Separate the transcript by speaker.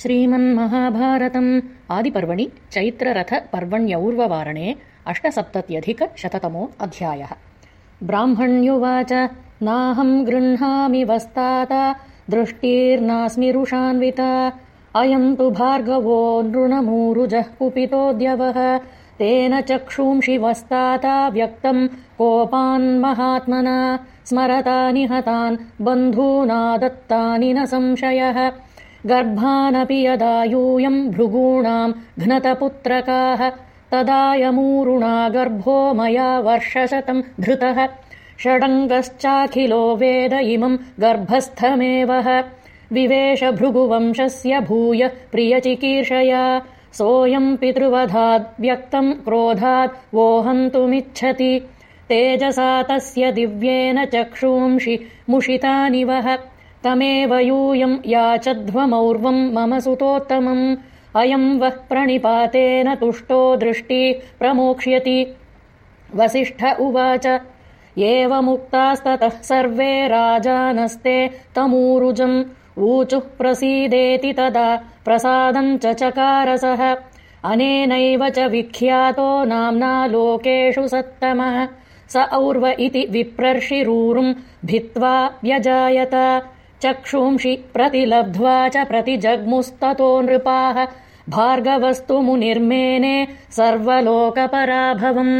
Speaker 1: श्रीमन्महाभारतम्। आदिपर्वणि चैत्ररथपर्वण्यौर्ववारणे अष्टसप्तत्यधिकशततमो अध्यायः ब्राह्मण्युवाच नाहम् गृह्णामि वस्ताता दृष्टिर्नास्मि रुषान्विता अयम् तु भार्गवो नृणमूरुजः कुपितोऽद्यवः तेन चक्षूंषि वस्ताता व्यक्तम् कोपान्महात्मना स्मरता निहतान् बन्धूना दत्तानि न संशयः गर्भानपि यदा यूयम् भृगूणाम् घ्नतपुत्रकाः तदायमूरुणा गर्भो मया वर्षशतम् धृतः। षडङ्गश्चाखिलो वेद इमम् गर्भस्थमेवः। विवेशभृगुवंशस्य भूय प्रियचिकीर्षया। सोऽयम् पितृवधाद् व्यक्तम् क्रोधात् वोहन्तुमिच्छति। तेजसा तस्य दिव्येन चक्षूंषि मुषितानि वः तमेव यूयम् याचध्वमौर्वम् मम सुतोत्तमम्। अयम् वः प्रणिपातेन तुष्टो दृष्टि प्रमोक्ष्यति। वसिष्ठ उवाच एवमुक्तास्ततः सर्वे राजानस्ते तमूरुजम्। ऊचुः प्रसीदेति तदा प्रसादम् च चकारसः। अनेनैव च विख्यातो नाम्ना लोकेषु सत्तमः। स और्व इति विप्रर्षिरूरुम् भित्त्वा व्यजायत चक्षुंषि प्रतिलब्ध्वा च प्रतिजग्मुस्ततो नृपाः भार्गवस्तु मुनिर्मेने सर्वलोकपराभवम्